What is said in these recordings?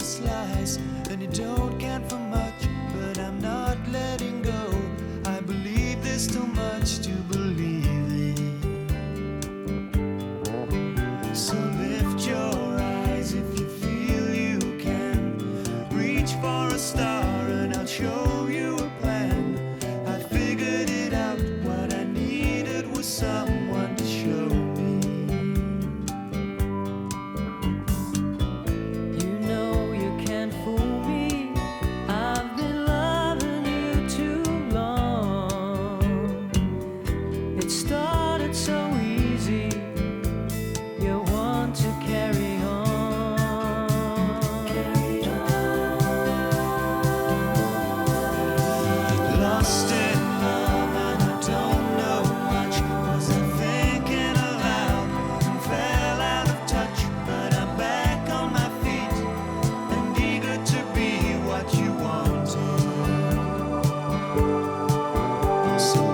slice, and you don't count for much, but I'm not letting go. I believe there's too much to believe. house.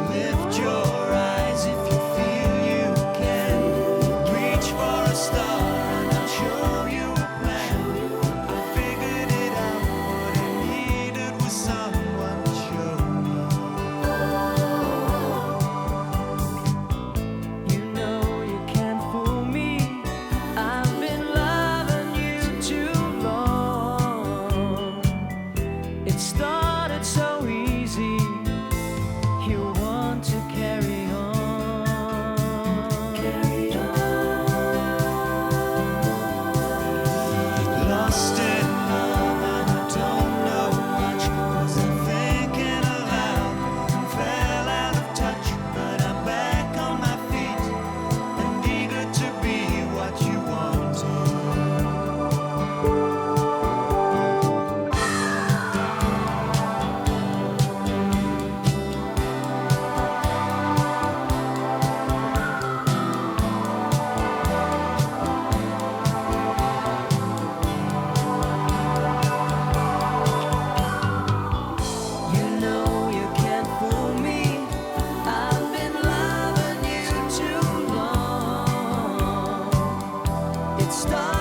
it starts.